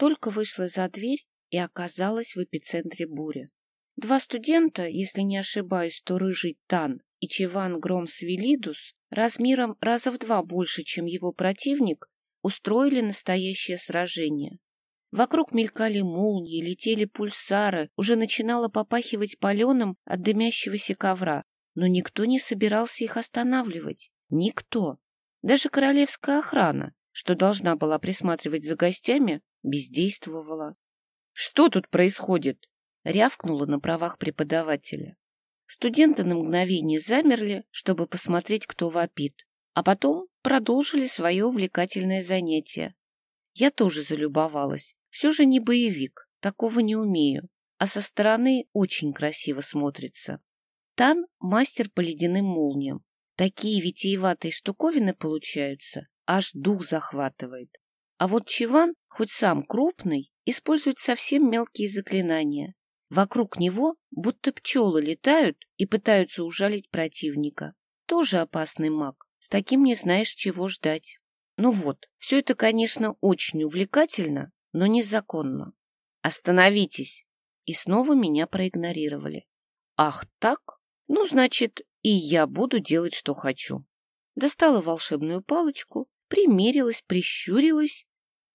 Только вышла за дверь и оказалась в эпицентре бури. Два студента, если не ошибаюсь, то рыжий Тан и Чиван Громсвелидус, размером раза в два больше, чем его противник, устроили настоящее сражение. Вокруг мелькали молнии, летели пульсары, уже начинало попахивать паленым от дымящегося ковра, но никто не собирался их останавливать. Никто. Даже королевская охрана, что должна была присматривать за гостями, бездействовала. — Что тут происходит? — рявкнула на правах преподавателя. Студенты на мгновение замерли, чтобы посмотреть, кто вопит, а потом продолжили свое увлекательное занятие. Я тоже залюбовалась. Все же не боевик, такого не умею, а со стороны очень красиво смотрится. Тан — мастер по ледяным молниям. Такие витиеватые штуковины получаются, аж дух захватывает. А вот Чиван, хоть сам крупный, использует совсем мелкие заклинания. Вокруг него будто пчелы летают и пытаются ужалить противника. Тоже опасный маг. С таким не знаешь, чего ждать. Ну вот, все это, конечно, очень увлекательно, но незаконно. Остановитесь! И снова меня проигнорировали. Ах так? Ну, значит, и я буду делать, что хочу. Достала волшебную палочку, примерилась, прищурилась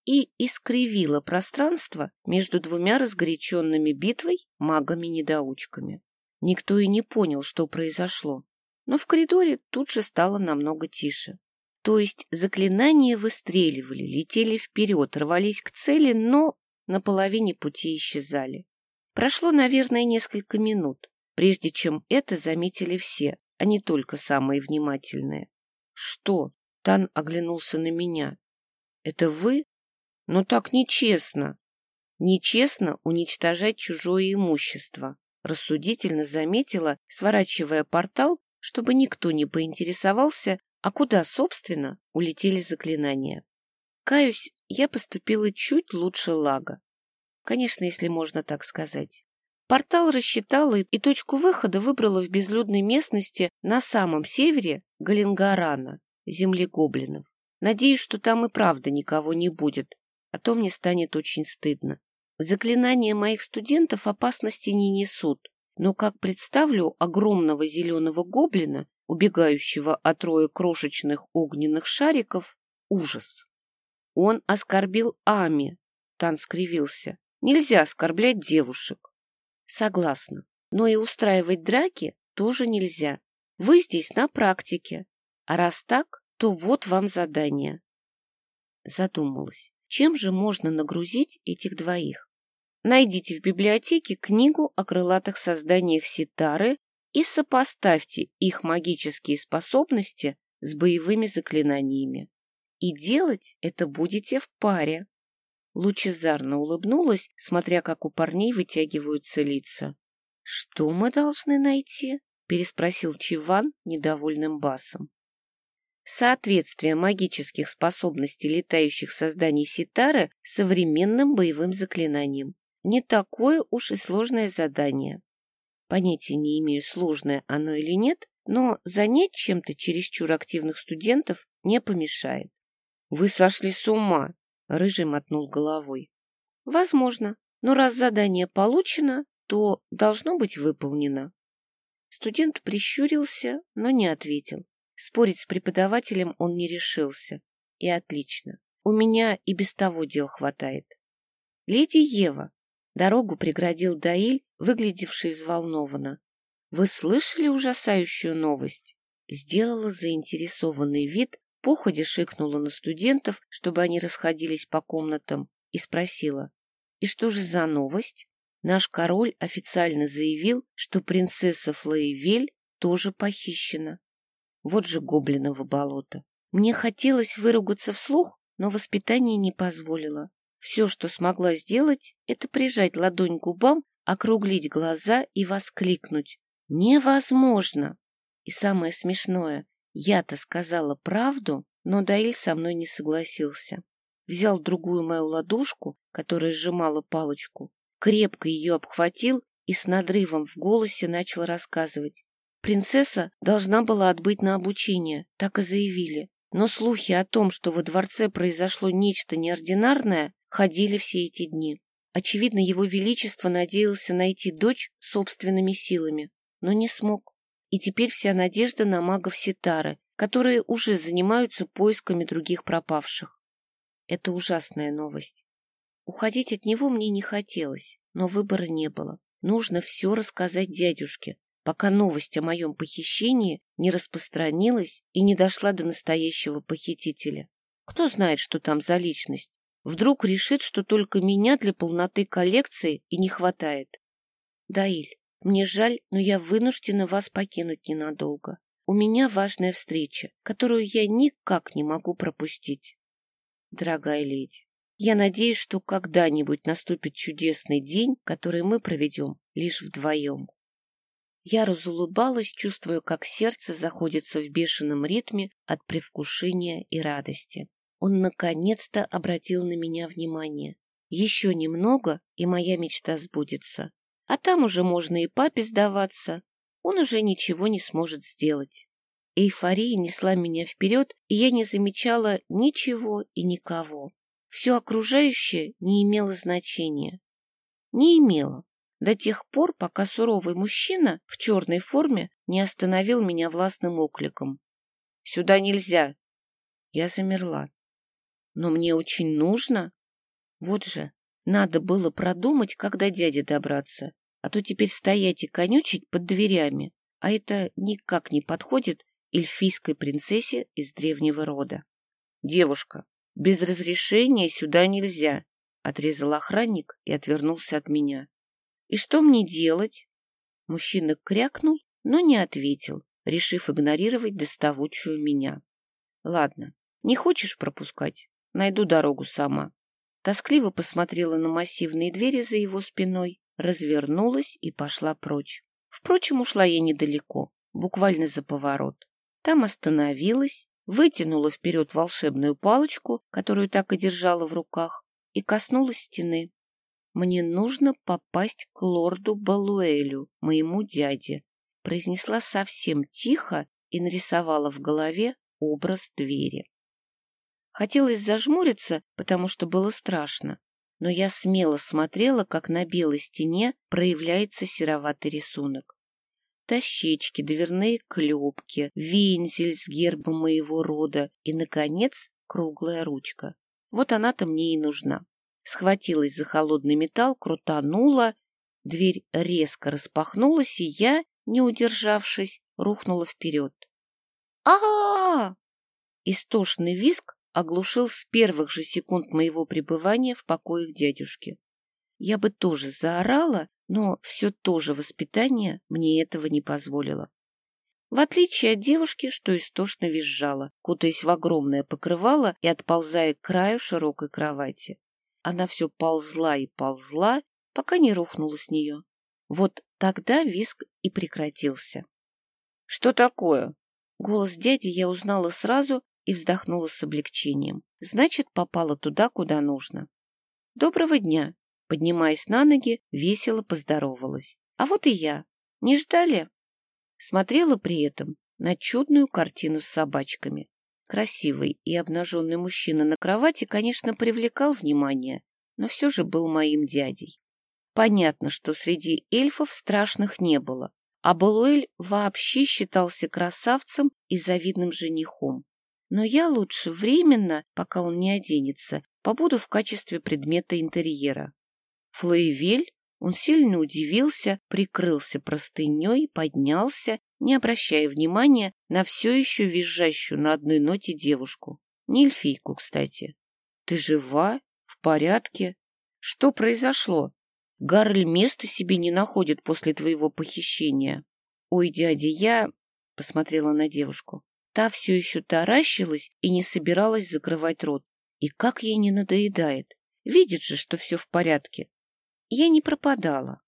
и искривила пространство между двумя разгоряченными битвой магами-недоучками. Никто и не понял, что произошло, но в коридоре тут же стало намного тише. То есть заклинания выстреливали, летели вперед, рвались к цели, но на половине пути исчезали. Прошло, наверное, несколько минут, прежде чем это заметили все, а не только самые внимательные. — Что? — Тан оглянулся на меня. — Это вы? Но так нечестно. Нечестно уничтожать чужое имущество, рассудительно заметила, сворачивая портал, чтобы никто не поинтересовался, а куда, собственно, улетели заклинания? Каюсь, я поступила чуть лучше лага. Конечно, если можно так сказать. Портал рассчитала и точку выхода выбрала в безлюдной местности на самом севере Галенгарана, земли гоблинов. Надеюсь, что там и правда никого не будет, а то мне станет очень стыдно. Заклинания моих студентов опасности не несут, но как представлю огромного зеленого гоблина, убегающего от роя крошечных огненных шариков, ужас. Он оскорбил Ами, Тан скривился. Нельзя оскорблять девушек. Согласна. Но и устраивать драки тоже нельзя. Вы здесь на практике. А раз так, то вот вам задание. Задумалась. Чем же можно нагрузить этих двоих? Найдите в библиотеке книгу о крылатых созданиях Ситары и сопоставьте их магические способности с боевыми заклинаниями. И делать это будете в паре. Лучезарно улыбнулась, смотря как у парней вытягиваются лица. — Что мы должны найти? — переспросил Чиван недовольным басом. Соответствие магических способностей летающих созданий Ситары современным боевым заклинаниям. Не такое уж и сложное задание. Понятия не имею, сложное оно или нет, но занять чем-то чересчур активных студентов не помешает. — Вы сошли с ума! — Рыжий мотнул головой. — Возможно, но раз задание получено, то должно быть выполнено. Студент прищурился, но не ответил. Спорить с преподавателем он не решился. И отлично. У меня и без того дел хватает. — Леди Ева, Дорогу преградил Даиль, выглядевший взволнованно. «Вы слышали ужасающую новость?» Сделала заинтересованный вид, походе шикнула на студентов, чтобы они расходились по комнатам, и спросила. «И что же за новость?» Наш король официально заявил, что принцесса Флоевель тоже похищена. Вот же гоблиново болото. Мне хотелось выругаться вслух, но воспитание не позволило. Все, что смогла сделать, это прижать ладонь к губам, округлить глаза и воскликнуть. «Невозможно!» И самое смешное, я-то сказала правду, но Даиль со мной не согласился. Взял другую мою ладошку, которая сжимала палочку, крепко ее обхватил и с надрывом в голосе начал рассказывать. Принцесса должна была отбыть на обучение, так и заявили. Но слухи о том, что во дворце произошло нечто неординарное, ходили все эти дни. Очевидно, его величество надеялся найти дочь собственными силами, но не смог. И теперь вся надежда на магов Ситары, которые уже занимаются поисками других пропавших. Это ужасная новость. Уходить от него мне не хотелось, но выбора не было. Нужно все рассказать дядюшке, пока новость о моем похищении не распространилась и не дошла до настоящего похитителя. Кто знает, что там за личность? Вдруг решит, что только меня для полноты коллекции и не хватает. Даиль, мне жаль, но я вынуждена вас покинуть ненадолго. У меня важная встреча, которую я никак не могу пропустить. Дорогая леди, я надеюсь, что когда-нибудь наступит чудесный день, который мы проведем лишь вдвоем. Я разулыбалась, чувствуя, как сердце заходится в бешеном ритме от предвкушения и радости. Он наконец-то обратил на меня внимание. Еще немного, и моя мечта сбудется. А там уже можно и папе сдаваться. Он уже ничего не сможет сделать. Эйфория несла меня вперед, и я не замечала ничего и никого. Все окружающее не имело значения. Не имело. До тех пор, пока суровый мужчина в черной форме не остановил меня властным окликом. «Сюда нельзя!» Я замерла. Но мне очень нужно. Вот же, надо было продумать, когда дяде добраться, а то теперь стоять и конючить под дверями, а это никак не подходит эльфийской принцессе из древнего рода. «Девушка, без разрешения сюда нельзя», — отрезал охранник и отвернулся от меня. «И что мне делать?» Мужчина крякнул, но не ответил, решив игнорировать доставучую меня. «Ладно, не хочешь пропускать? Найду дорогу сама. Тоскливо посмотрела на массивные двери за его спиной, развернулась и пошла прочь. Впрочем, ушла я недалеко, буквально за поворот. Там остановилась, вытянула вперед волшебную палочку, которую так и держала в руках, и коснулась стены. «Мне нужно попасть к лорду Балуэлю, моему дяде», произнесла совсем тихо и нарисовала в голове образ двери. Хотелось зажмуриться, потому что было страшно, но я смело смотрела, как на белой стене проявляется сероватый рисунок. Дощечки, дверные клепки, вензель с гербом моего рода и, наконец, круглая ручка. Вот она-то мне и нужна. Схватилась за холодный металл, крутанула, дверь резко распахнулась, и я, не удержавшись, рухнула вперед. а а, -а! Истошный визг оглушил с первых же секунд моего пребывания в покоях дядюшки. Я бы тоже заорала, но все то же воспитание мне этого не позволило. В отличие от девушки, что истошно визжала, кутаясь в огромное покрывало и отползая к краю широкой кровати. Она все ползла и ползла, пока не рухнула с нее. Вот тогда виск и прекратился. — Что такое? Голос дяди я узнала сразу и вздохнула с облегчением. Значит, попала туда, куда нужно. Доброго дня. Поднимаясь на ноги, весело поздоровалась. А вот и я. Не ждали? Смотрела при этом на чудную картину с собачками. Красивый и обнаженный мужчина на кровати, конечно, привлекал внимание, но все же был моим дядей. Понятно, что среди эльфов страшных не было, а Балуэль вообще считался красавцем и завидным женихом но я лучше временно, пока он не оденется, побуду в качестве предмета интерьера. Флоевель, он сильно удивился, прикрылся простыней, поднялся, не обращая внимания на все еще визжащую на одной ноте девушку. Не эльфийку, кстати. Ты жива? В порядке? Что произошло? Гарль места себе не находит после твоего похищения. Ой, дядя, я... Посмотрела на девушку. Та все еще таращилась и не собиралась закрывать рот. И как ей не надоедает. Видит же, что все в порядке. Я не пропадала.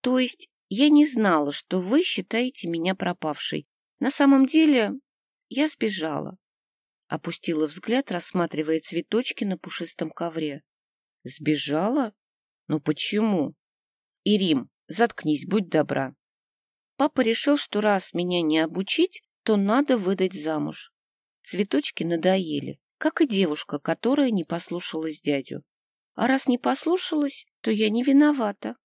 То есть я не знала, что вы считаете меня пропавшей. На самом деле я сбежала. Опустила взгляд, рассматривая цветочки на пушистом ковре. Сбежала? Но почему? Ирим, заткнись, будь добра. Папа решил, что раз меня не обучить, то надо выдать замуж. Цветочки надоели, как и девушка, которая не послушалась дядю. А раз не послушалась, то я не виновата.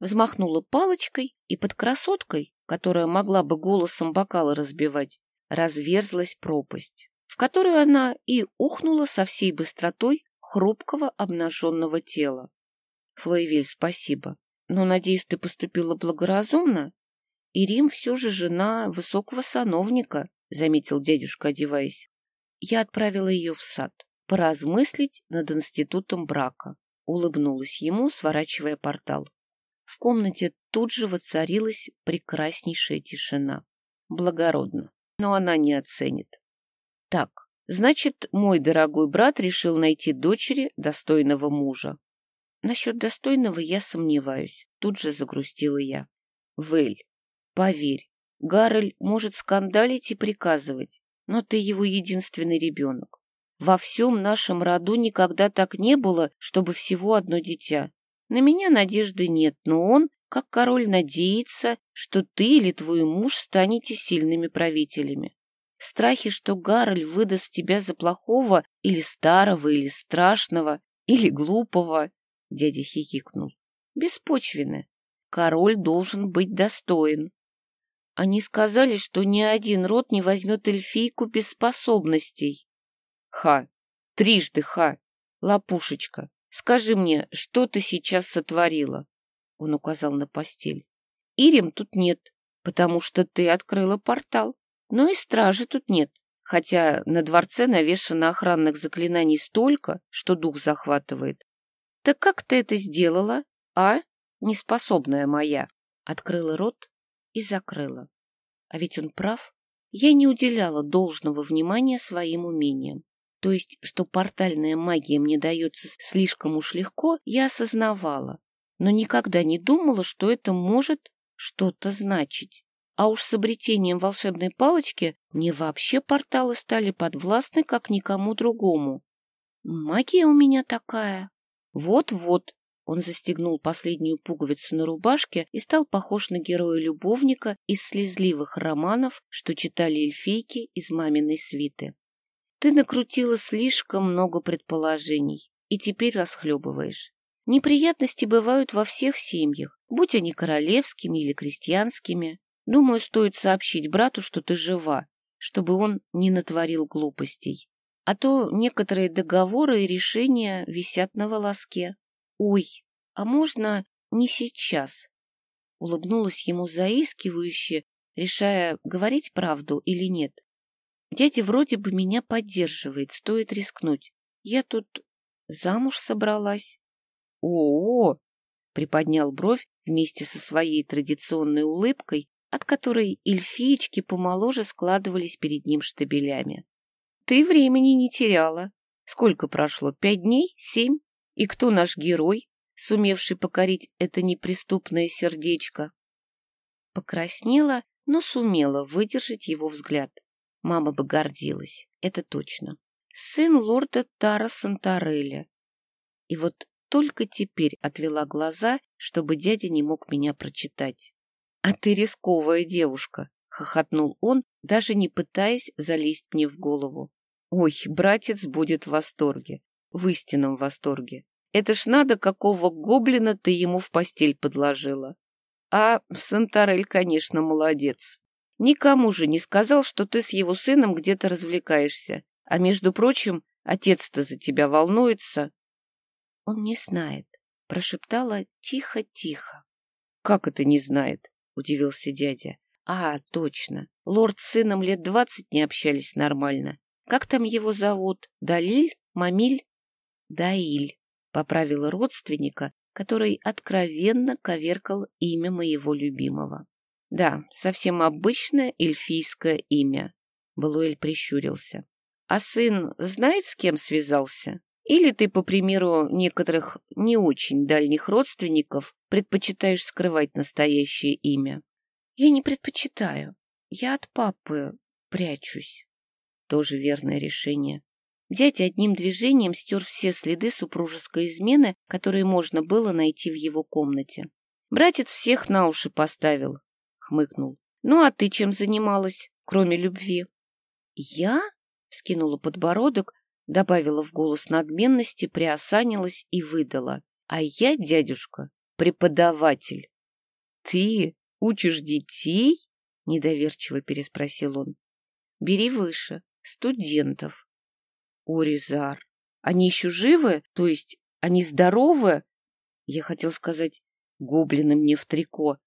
Взмахнула палочкой, и под красоткой, которая могла бы голосом бокалы разбивать, разверзлась пропасть, в которую она и ухнула со всей быстротой хрупкого обнаженного тела. Флоевель, спасибо, но, надеюсь, ты поступила благоразумно? И Рим все же жена высокого сановника, — заметил дядюшка, одеваясь. Я отправила ее в сад, поразмыслить над институтом брака. Улыбнулась ему, сворачивая портал. В комнате тут же воцарилась прекраснейшая тишина. Благородно, но она не оценит. Так, значит, мой дорогой брат решил найти дочери достойного мужа. Насчет достойного я сомневаюсь, тут же загрустила я. Вэль, поверь, Гаррель может скандалить и приказывать, но ты его единственный ребенок. Во всем нашем роду никогда так не было, чтобы всего одно дитя. На меня надежды нет, но он, как король, надеется, что ты или твой муж станете сильными правителями. Страхи, что Гаррель выдаст тебя за плохого или старого, или страшного, или глупого, дядя хихикнул, беспочвены. Король должен быть достоин. Они сказали, что ни один род не возьмет эльфийку без способностей. Ха! Трижды ха! Лопушечка, скажи мне, что ты сейчас сотворила? Он указал на постель. Ирим тут нет, потому что ты открыла портал. Но и стражи тут нет, хотя на дворце навешано охранных заклинаний столько, что дух захватывает. Так как ты это сделала, а, неспособная моя? Открыла рот и закрыла. А ведь он прав. Я не уделяла должного внимания своим умениям. То есть, что портальная магия мне дается слишком уж легко, я осознавала, но никогда не думала, что это может что-то значить. А уж с обретением волшебной палочки мне вообще порталы стали подвластны, как никому другому. Магия у меня такая. Вот-вот, он застегнул последнюю пуговицу на рубашке и стал похож на героя-любовника из слезливых романов, что читали эльфийки из маминой свиты. Ты накрутила слишком много предположений и теперь расхлебываешь. Неприятности бывают во всех семьях, будь они королевскими или крестьянскими. Думаю, стоит сообщить брату, что ты жива, чтобы он не натворил глупостей. А то некоторые договоры и решения висят на волоске. «Ой, а можно не сейчас?» Улыбнулась ему заискивающе, решая, говорить правду или нет. Дядя вроде бы меня поддерживает, стоит рискнуть. Я тут замуж собралась. О, приподнял бровь вместе со своей традиционной улыбкой, от которой эльфиечки помоложе складывались перед ним штабелями. Ты времени не теряла. Сколько прошло? Пять дней? Семь? И кто наш герой, сумевший покорить это неприступное сердечко? Покраснела, но сумела выдержать его взгляд. Мама бы гордилась, это точно. Сын лорда Тара Сантореля. И вот только теперь отвела глаза, чтобы дядя не мог меня прочитать. — А ты рисковая девушка, — хохотнул он, даже не пытаясь залезть мне в голову. — Ой, братец будет в восторге в истинном восторге. Это ж надо, какого гоблина ты ему в постель подложила. А Сантарель, конечно, молодец. Никому же не сказал, что ты с его сыном где-то развлекаешься. А между прочим, отец-то за тебя волнуется. Он не знает, прошептала тихо-тихо. Как это не знает? Удивился дядя. А, точно. Лорд с сыном лет двадцать не общались нормально. Как там его зовут? Далиль? Мамиль? Даиль, поправила родственника, который откровенно коверкал имя моего любимого. Да, совсем обычное эльфийское имя. Блуэль прищурился. А сын знает, с кем связался? Или ты, по примеру некоторых не очень дальних родственников, предпочитаешь скрывать настоящее имя? Я не предпочитаю. Я от папы прячусь. Тоже верное решение. Дядя одним движением стер все следы супружеской измены, которые можно было найти в его комнате. «Братец всех на уши поставил», — хмыкнул. «Ну а ты чем занималась, кроме любви?» «Я?» — вскинула подбородок, добавила в голос надменности, приосанилась и выдала. А я, дядюшка, преподаватель. Ты учишь детей? Недоверчиво переспросил он. Бери выше. Студентов. Оризар. Они еще живы? То есть они здоровы? Я хотел сказать, гоблины мне в трико.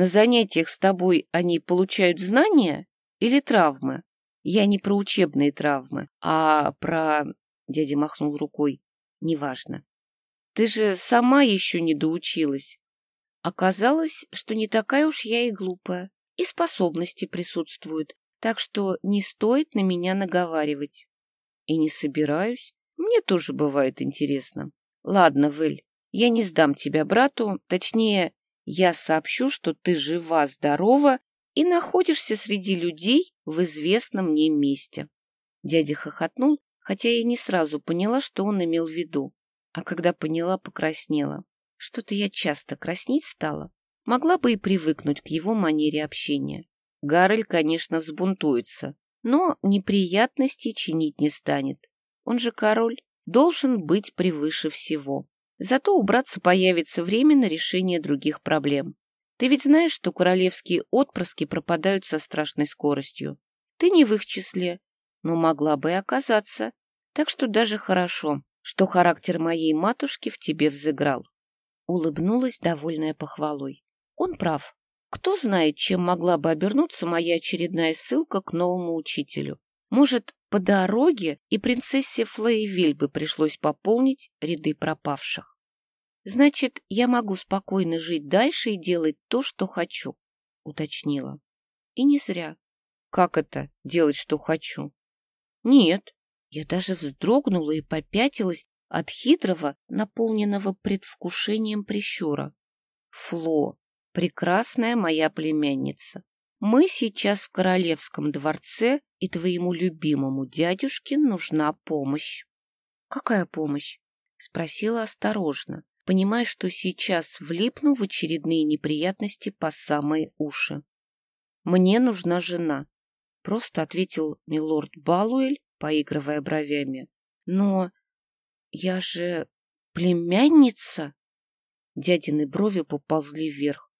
На занятиях с тобой они получают знания или травмы? Я не про учебные травмы, а про... Дядя махнул рукой. Неважно. Ты же сама еще не доучилась. Оказалось, что не такая уж я и глупая, и способности присутствуют, так что не стоит на меня наговаривать. И не собираюсь. Мне тоже бывает интересно. Ладно, Вэль, я не сдам тебя брату, точнее, я сообщу, что ты жива-здорова и находишься среди людей в известном мне месте. Дядя хохотнул, хотя я не сразу поняла, что он имел в виду. А когда поняла, покраснела. Что-то я часто краснеть стала. Могла бы и привыкнуть к его манере общения. Гарель, конечно, взбунтуется, но неприятностей чинить не станет. Он же король, должен быть превыше всего. Зато у братца появится время на решение других проблем. Ты ведь знаешь, что королевские отпрыски пропадают со страшной скоростью. Ты не в их числе, но могла бы и оказаться. Так что даже хорошо, что характер моей матушки в тебе взыграл. Улыбнулась, довольная похвалой. Он прав. Кто знает, чем могла бы обернуться моя очередная ссылка к новому учителю. Может, по дороге и принцессе Флейвиль бы пришлось пополнить ряды пропавших. Значит, я могу спокойно жить дальше и делать то, что хочу, уточнила. И не зря. Как это делать, что хочу? Нет, я даже вздрогнула и попятилась от хитрого, наполненного предвкушением прищура. Фло, прекрасная моя племянница, мы сейчас в королевском дворце, и твоему любимому дядюшке нужна помощь. — Какая помощь? — спросила осторожно, понимая, что сейчас влипну в очередные неприятности по самые уши. — Мне нужна жена, — просто ответил милорд Балуэль, поигрывая бровями. Но я же племянница? Дядины брови поползли вверх.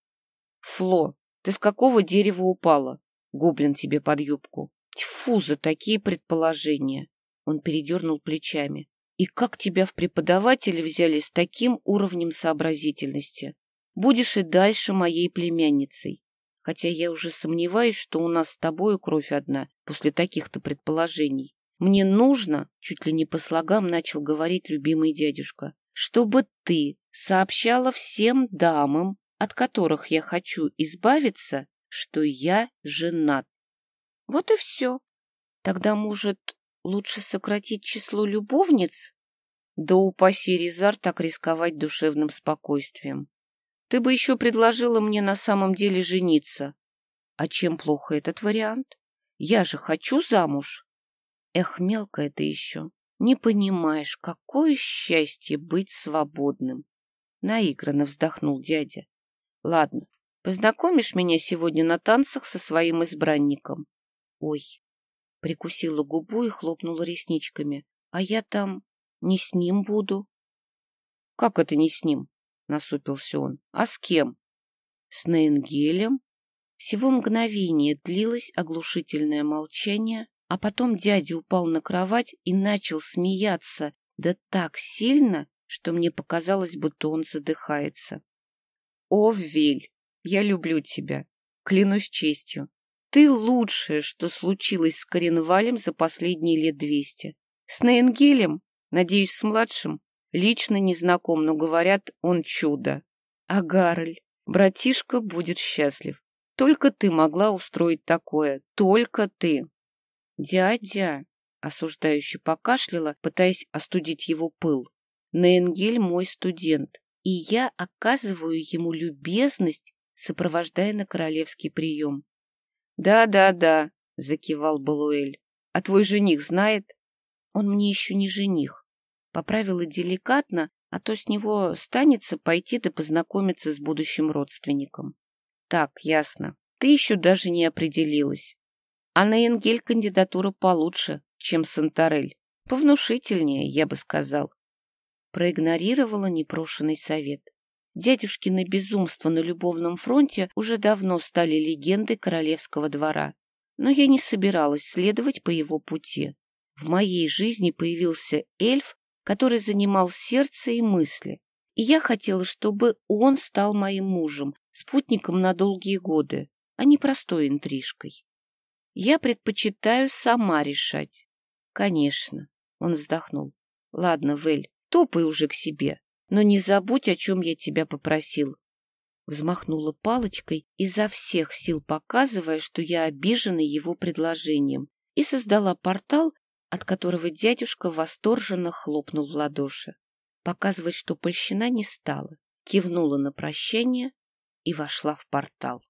Фло, ты с какого дерева упала? Гоблин тебе под юбку. Тьфу за такие предположения. Он передернул плечами. И как тебя в преподаватели взяли с таким уровнем сообразительности? Будешь и дальше моей племянницей. Хотя я уже сомневаюсь, что у нас с тобой кровь одна после таких-то предположений. Мне нужно, чуть ли не по слогам начал говорить любимый дядюшка, чтобы ты сообщала всем дамам, от которых я хочу избавиться, что я женат. Вот и все. Тогда, может, лучше сократить число любовниц? Да упаси Резар так рисковать душевным спокойствием. Ты бы еще предложила мне на самом деле жениться. А чем плохо этот вариант? Я же хочу замуж. Эх, мелкая ты еще, не понимаешь, какое счастье быть свободным. Наигранно вздохнул дядя. Ладно, познакомишь меня сегодня на танцах со своим избранником? Ой, прикусила губу и хлопнула ресничками. А я там не с ним буду. Как это не с ним? Насупился он. А с кем? С Нейнгелем? Всего мгновение длилось оглушительное молчание, а потом дядя упал на кровать и начал смеяться, да так сильно, что мне показалось, будто он задыхается. «О, Виль, я люблю тебя, клянусь честью. Ты лучшее, что случилось с Коренвалем за последние лет двести. С Нейнгелем, надеюсь, с младшим, лично не знаком, но говорят, он чудо. А Гарль, братишка будет счастлив. Только ты могла устроить такое, только ты. «Дядя!» — осуждающе покашляла, пытаясь остудить его пыл. «Нейнгель мой студент, и я оказываю ему любезность, сопровождая на королевский прием». «Да-да-да», — закивал Балуэль. «А твой жених знает?» «Он мне еще не жених». Поправила деликатно, а то с него станется пойти да познакомиться с будущим родственником. «Так, ясно. Ты еще даже не определилась. А на Энгель кандидатура получше, чем Санторель. Повнушительнее, я бы сказал. Проигнорировала непрошенный совет. Дядюшкины безумства на любовном фронте уже давно стали легендой королевского двора. Но я не собиралась следовать по его пути. В моей жизни появился эльф, который занимал сердце и мысли. И я хотела, чтобы он стал моим мужем, спутником на долгие годы, а не простой интрижкой. Я предпочитаю сама решать. Конечно, он вздохнул. Ладно, Вель, топай уже к себе, но не забудь, о чем я тебя попросил. Взмахнула палочкой, изо всех сил показывая, что я обижена его предложением, и создала портал, от которого дядюшка восторженно хлопнул в ладоши. Показывать, что польщина не стала, кивнула на прощание и вошла в портал.